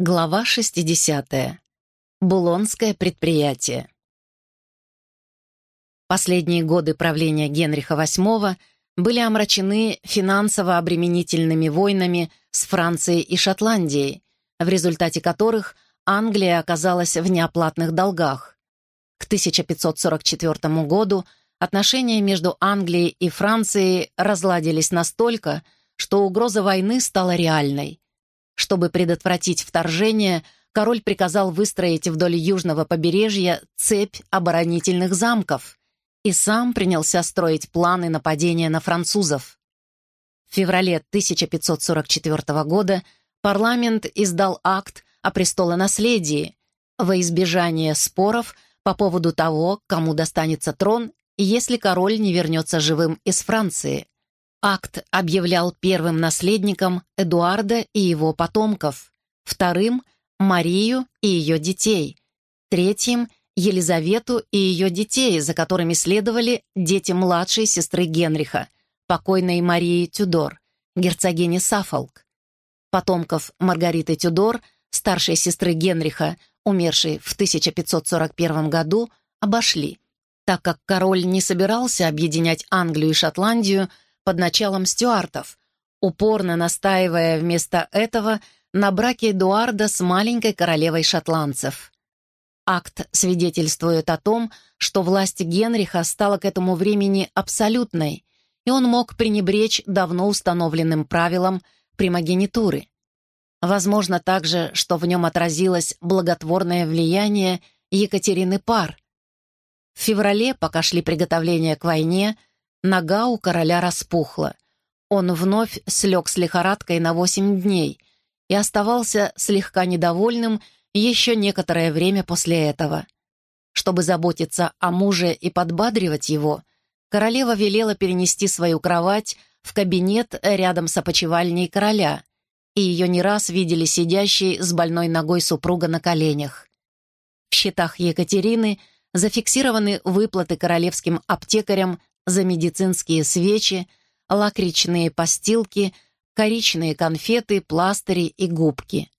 Глава 60. Булонское предприятие. Последние годы правления Генриха VIII были омрачены финансово-обременительными войнами с Францией и Шотландией, в результате которых Англия оказалась в неоплатных долгах. К 1544 году отношения между Англией и Францией разладились настолько, что угроза войны стала реальной – чтобы предотвратить вторжение, король приказал выстроить вдоль южного побережья цепь оборонительных замков и сам принялся строить планы нападения на французов. В феврале 1544 года парламент издал акт о престолонаследии во избежание споров по поводу того, кому достанется трон, если король не вернется живым из Франции. Акт объявлял первым наследником Эдуарда и его потомков, вторым — Марию и ее детей, третьим — Елизавету и ее детей, за которыми следовали дети младшей сестры Генриха, покойной Марии Тюдор, герцогини Сафолк. Потомков Маргариты Тюдор, старшей сестры Генриха, умершей в 1541 году, обошли. Так как король не собирался объединять Англию и Шотландию, под началом стюартов, упорно настаивая вместо этого на браке Эдуарда с маленькой королевой шотландцев. Акт свидетельствует о том, что власть Генриха стала к этому времени абсолютной, и он мог пренебречь давно установленным правилам примогенитуры. Возможно также, что в нем отразилось благотворное влияние Екатерины Пар. В феврале, пока шли приготовления к войне, Нога у короля распухла. Он вновь слег с лихорадкой на восемь дней и оставался слегка недовольным еще некоторое время после этого. Чтобы заботиться о муже и подбадривать его, королева велела перенести свою кровать в кабинет рядом с опочивальней короля, и ее не раз видели сидящей с больной ногой супруга на коленях. В счетах Екатерины зафиксированы выплаты королевским аптекарям за медицинские свечи, лакричные постилки, коричные конфеты, пластыри и губки.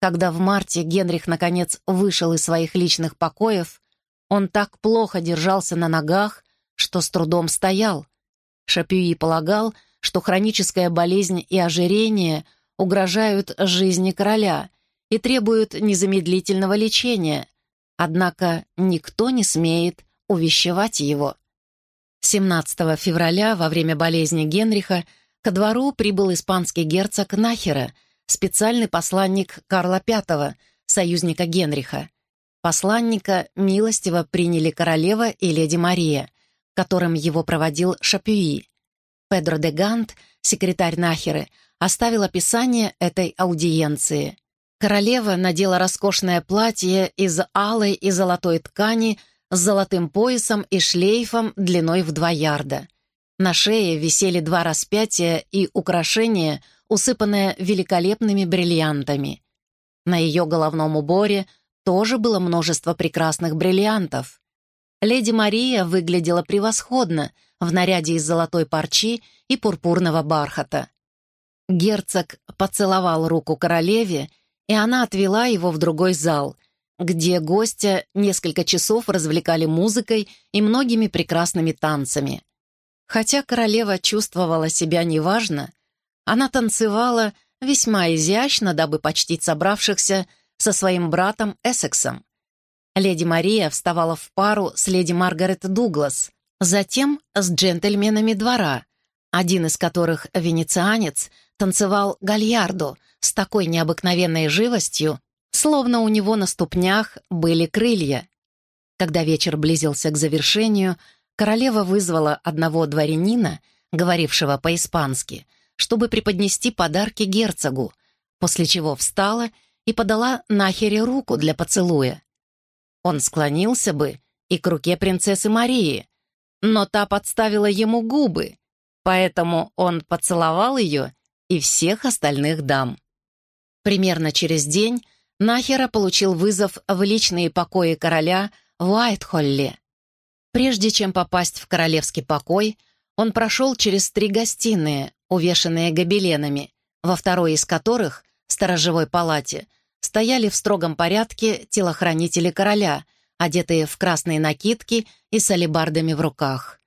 Когда в марте Генрих, наконец, вышел из своих личных покоев, он так плохо держался на ногах, что с трудом стоял. Шапюи полагал, что хроническая болезнь и ожирение угрожают жизни короля и требуют незамедлительного лечения, однако никто не смеет увещевать его. 17 февраля, во время болезни Генриха, ко двору прибыл испанский герцог Нахера, специальный посланник Карла V, союзника Генриха. Посланника милостиво приняли королева и леди Мария, которым его проводил Шапюи. Педро де Гант, секретарь Нахеры, оставил описание этой аудиенции. Королева надела роскошное платье из алой и золотой ткани – с золотым поясом и шлейфом длиной в два ярда. На шее висели два распятия и украшения, усыпанное великолепными бриллиантами. На ее головном уборе тоже было множество прекрасных бриллиантов. Леди Мария выглядела превосходно в наряде из золотой парчи и пурпурного бархата. Герцог поцеловал руку королеве, и она отвела его в другой зал, где гостя несколько часов развлекали музыкой и многими прекрасными танцами. Хотя королева чувствовала себя неважно, она танцевала весьма изящно, дабы почтить собравшихся со своим братом Эссексом. Леди Мария вставала в пару с леди Маргарет Дуглас, затем с джентльменами двора, один из которых, венецианец, танцевал гальярду с такой необыкновенной живостью, словно у него на ступнях были крылья. Когда вечер близился к завершению, королева вызвала одного дворянина, говорившего по-испански, чтобы преподнести подарки герцогу, после чего встала и подала Нахере руку для поцелуя. Он склонился бы и к руке принцессы Марии, но та подставила ему губы, поэтому он поцеловал ее и всех остальных дам. Примерно через день Нахера получил вызов в личные покои короля в. Прежде чем попасть в королевский покой, он прошел через три гостиные, увешанные гобеленами, во второй из которых, в сторожевой палате, стояли в строгом порядке телохранители короля, одетые в красные накидки и с алебардами в руках.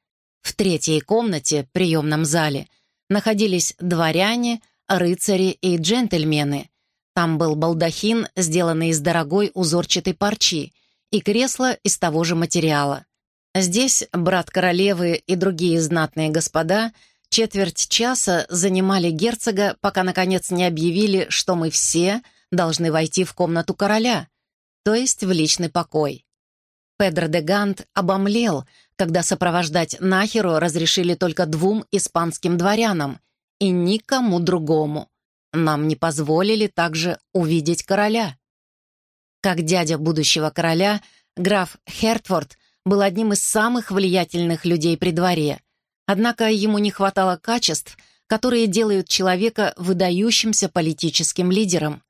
В третьей комнате, приемном зале, находились дворяне, рыцари и джентльмены. Там был балдахин, сделанный из дорогой узорчатой парчи, и кресло из того же материала. Здесь брат королевы и другие знатные господа четверть часа занимали герцога, пока, наконец, не объявили, что мы все должны войти в комнату короля, то есть в личный покой. Педро де Гант обомлел, когда сопровождать Нахеру разрешили только двум испанским дворянам и никому другому. Нам не позволили также увидеть короля. Как дядя будущего короля, граф Хертфорд был одним из самых влиятельных людей при дворе, однако ему не хватало качеств, которые делают человека выдающимся политическим лидером.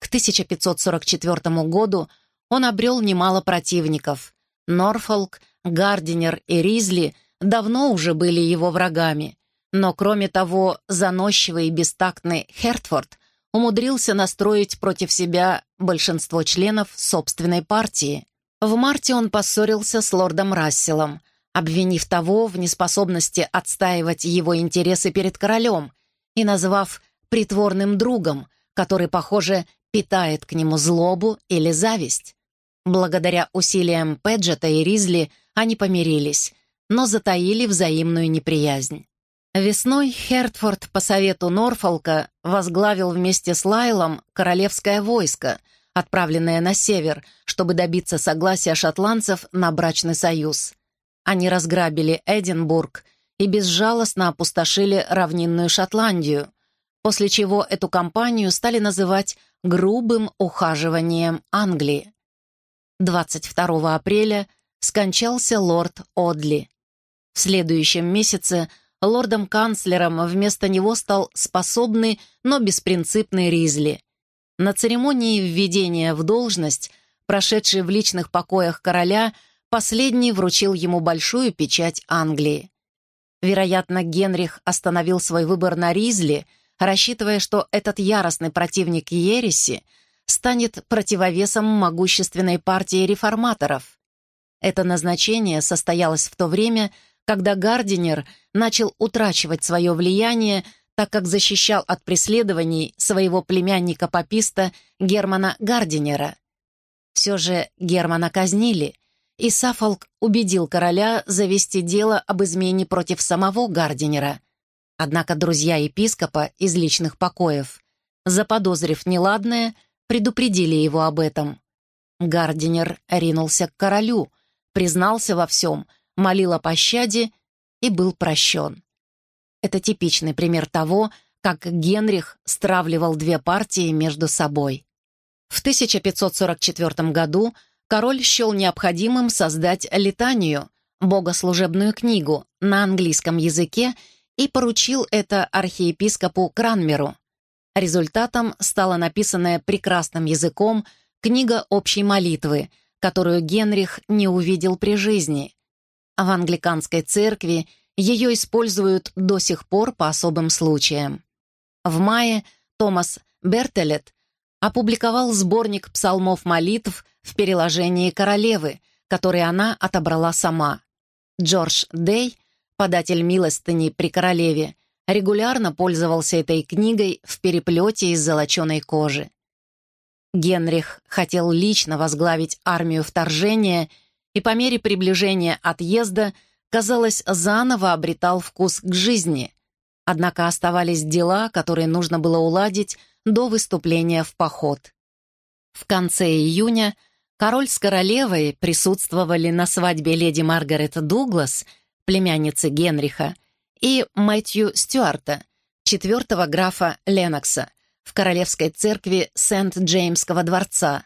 К 1544 году он обрел немало противников. Норфолк, Гардинер и Ризли давно уже были его врагами. Но, кроме того, заносчивый и бестактный Хертфорд умудрился настроить против себя большинство членов собственной партии. В марте он поссорился с лордом Расселом, обвинив того в неспособности отстаивать его интересы перед королем и назвав притворным другом, который, похоже, питает к нему злобу или зависть. Благодаря усилиям Педжета и Ризли они помирились, но затаили взаимную неприязнь. Весной Хертфорд по совету Норфолка возглавил вместе с Лайлом королевское войско, отправленное на север, чтобы добиться согласия шотландцев на брачный союз. Они разграбили Эдинбург и безжалостно опустошили равнинную Шотландию, после чего эту кампанию стали называть «грубым ухаживанием Англии». 22 апреля скончался лорд Одли. В следующем месяце лордом-канцлером вместо него стал способный, но беспринципный Ризли. На церемонии введения в должность, прошедшей в личных покоях короля, последний вручил ему большую печать Англии. Вероятно, Генрих остановил свой выбор на Ризли, рассчитывая, что этот яростный противник ереси — станет противовесом могущественной партии реформаторов. Это назначение состоялось в то время, когда Гардинер начал утрачивать свое влияние, так как защищал от преследований своего племянника-пописта Германа Гардинера. Все же Германа казнили, и Сафолк убедил короля завести дело об измене против самого Гардинера. Однако друзья епископа из личных покоев, заподозрив неладное, предупредили его об этом. Гардинер ринулся к королю, признался во всем, молил о пощаде и был прощен. Это типичный пример того, как Генрих стравливал две партии между собой. В 1544 году король счел необходимым создать летанию, богослужебную книгу, на английском языке и поручил это архиепископу Кранмеру. Результатом стала написанная прекрасным языком книга общей молитвы, которую Генрих не увидел при жизни. В англиканской церкви ее используют до сих пор по особым случаям. В мае Томас Бертелет опубликовал сборник псалмов молитв в переложении королевы, который она отобрала сама. Джордж Дей, податель милостыни при королеве, регулярно пользовался этой книгой в переплете из золоченой кожи. Генрих хотел лично возглавить армию вторжения и по мере приближения отъезда, казалось, заново обретал вкус к жизни. Однако оставались дела, которые нужно было уладить до выступления в поход. В конце июня король с королевой присутствовали на свадьбе леди Маргарет Дуглас, племянницы Генриха, и Мэтью Стюарта, четвертого графа Ленокса, в Королевской церкви Сент-Джеймского дворца.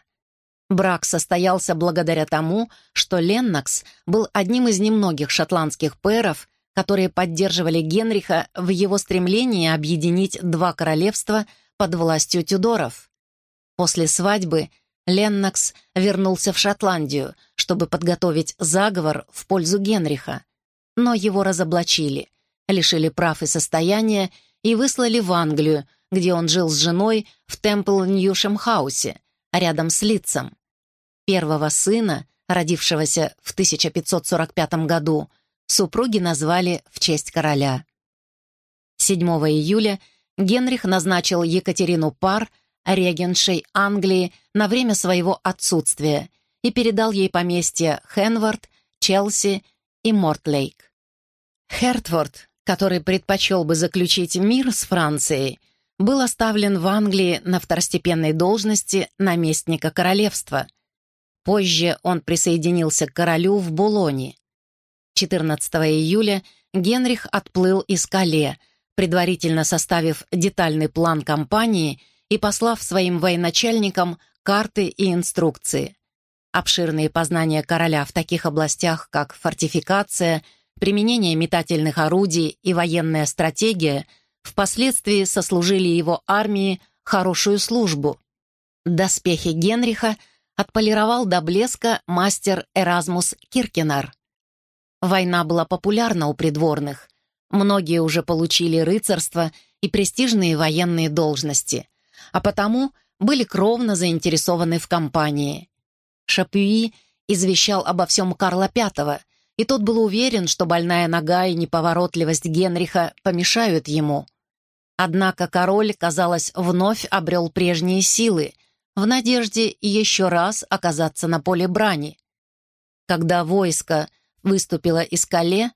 Брак состоялся благодаря тому, что Леннокс был одним из немногих шотландских пэров, которые поддерживали Генриха в его стремлении объединить два королевства под властью Тюдоров. После свадьбы Леннокс вернулся в Шотландию, чтобы подготовить заговор в пользу Генриха, но его разоблачили, лишили прав и состояния и выслали в Англию, где он жил с женой в Темпл-Ньюшем-хаусе, рядом с Лицем. Первого сына, родившегося в 1545 году, супруги назвали в честь короля. 7 июля Генрих назначил Екатерину Пар регеншей Англии на время своего отсутствия и передал ей поместья Хенвард, Челси и Мортлейк. Хертфорд, который предпочел бы заключить мир с Францией, был оставлен в Англии на второстепенной должности наместника королевства. Позже он присоединился к королю в Булоне. 14 июля Генрих отплыл из Кале, предварительно составив детальный план кампании и послав своим военачальникам карты и инструкции. Обширные познания короля в таких областях, как фортификация, применение метательных орудий и военная стратегия – впоследствии сослужили его армии хорошую службу. Доспехи Генриха отполировал до блеска мастер Эразмус Киркинар. Война была популярна у придворных. Многие уже получили рыцарство и престижные военные должности, а потому были кровно заинтересованы в кампании. Шапюи извещал обо всем Карла V, и тот был уверен, что больная нога и неповоротливость Генриха помешают ему. Однако король, казалось, вновь обрел прежние силы, в надежде еще раз оказаться на поле брани. Когда войско выступило из Кале,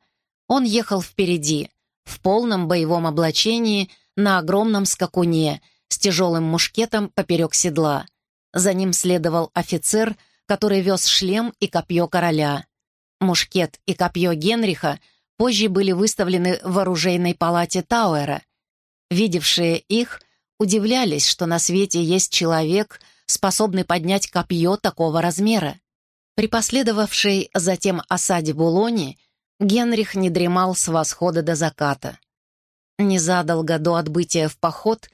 он ехал впереди, в полном боевом облачении, на огромном скакуне, с тяжелым мушкетом поперек седла. За ним следовал офицер, который вез шлем и копье короля. Мушкет и копье Генриха позже были выставлены в оружейной палате Тауэра. Видевшие их удивлялись, что на свете есть человек, способный поднять копье такого размера. При последовавшей затем осаде Булони Генрих не дремал с восхода до заката. Незадолго до отбытия в поход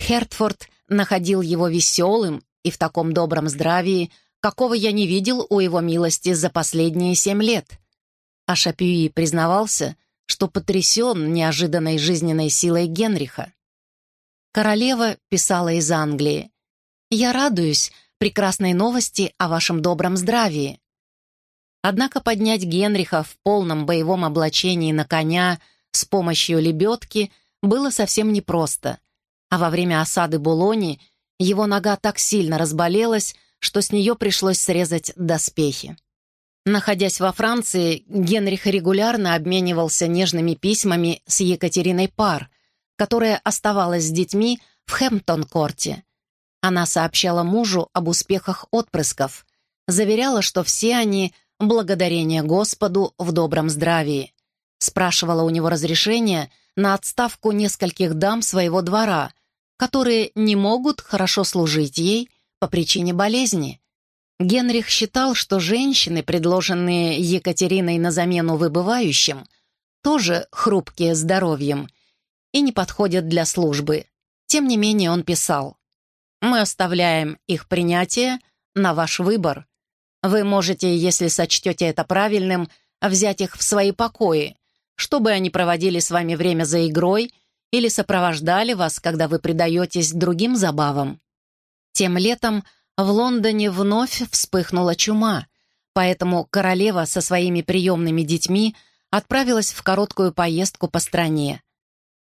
Хертфорд находил его веселым и в таком добром здравии, какого я не видел у его милости за последние семь лет. А Шапюи признавался, что потрясен неожиданной жизненной силой Генриха. Королева писала из Англии. «Я радуюсь прекрасной новости о вашем добром здравии». Однако поднять Генриха в полном боевом облачении на коня с помощью лебедки было совсем непросто, а во время осады Булони его нога так сильно разболелась, что с нее пришлось срезать доспехи. Находясь во Франции, Генрих регулярно обменивался нежными письмами с Екатериной Пар, которая оставалась с детьми в Хэмптон-корте. Она сообщала мужу об успехах отпрысков, заверяла, что все они — благодарение Господу в добром здравии. Спрашивала у него разрешения на отставку нескольких дам своего двора, которые не могут хорошо служить ей по причине болезни. Генрих считал, что женщины, предложенные Екатериной на замену выбывающим, тоже хрупкие здоровьем и не подходят для службы. Тем не менее он писал, «Мы оставляем их принятие на ваш выбор. Вы можете, если сочтете это правильным, взять их в свои покои, чтобы они проводили с вами время за игрой или сопровождали вас, когда вы предаетесь другим забавам». Тем летом в Лондоне вновь вспыхнула чума, поэтому королева со своими приемными детьми отправилась в короткую поездку по стране.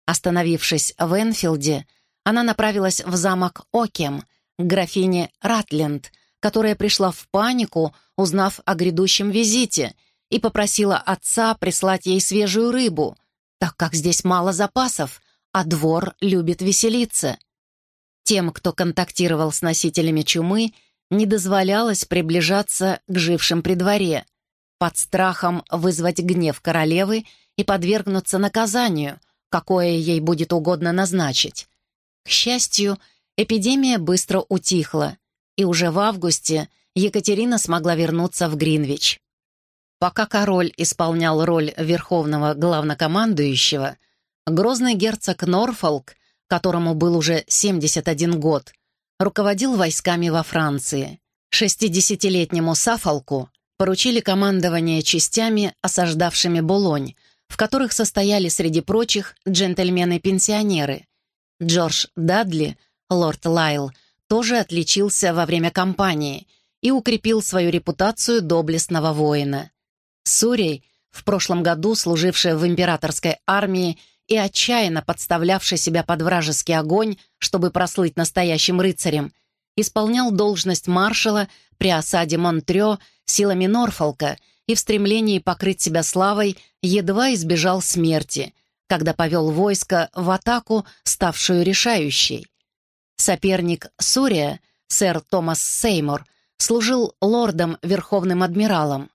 Остановившись в Энфилде, она направилась в замок Окем, к графине Ратленд, которая пришла в панику, узнав о грядущем визите, и попросила отца прислать ей свежую рыбу, так как здесь мало запасов, а двор любит веселиться. Тем, кто контактировал с носителями чумы, не дозволялось приближаться к жившим при дворе, под страхом вызвать гнев королевы и подвергнуться наказанию, какое ей будет угодно назначить. К счастью, эпидемия быстро утихла, и уже в августе Екатерина смогла вернуться в Гринвич. Пока король исполнял роль верховного главнокомандующего, грозный герцог Норфолк которому был уже 71 год, руководил войсками во Франции. 60-летнему Сафолку поручили командование частями, осаждавшими Булонь, в которых состояли среди прочих джентльмены-пенсионеры. Джордж Дадли, лорд Лайл, тоже отличился во время кампании и укрепил свою репутацию доблестного воина. Сурей, в прошлом году служивший в императорской армии и отчаянно подставлявший себя под вражеский огонь, чтобы прослыть настоящим рыцарем, исполнял должность маршала при осаде Монтрё силами Норфолка и в стремлении покрыть себя славой едва избежал смерти, когда повел войско в атаку, ставшую решающей. Соперник Сурия, сэр Томас Сеймур, служил лордом-верховным адмиралом.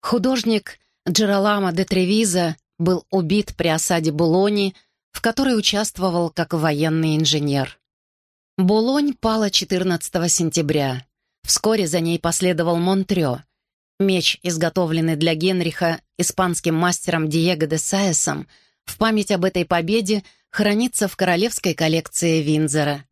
Художник Джералама де Тревиза был убит при осаде Булони, в которой участвовал как военный инженер. Булонь пала 14 сентября. Вскоре за ней последовал Монтрё. Меч, изготовленный для Генриха испанским мастером Диего де Саесом, в память об этой победе хранится в королевской коллекции Винзера.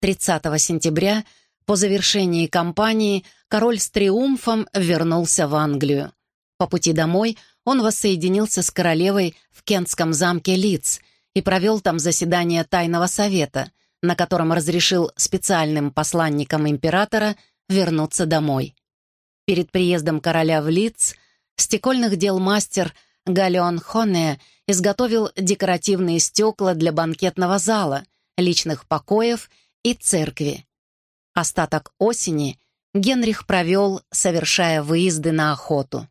30 сентября, по завершении кампании, король с триумфом вернулся в Англию. По пути домой он воссоединился с королевой в Кентском замке Лидс и провел там заседание Тайного совета, на котором разрешил специальным посланникам императора вернуться домой. Перед приездом короля в Лидс стекольных дел мастер Галеон Хоне изготовил декоративные стекла для банкетного зала, личных покоев и церкви. Остаток осени Генрих провел, совершая выезды на охоту.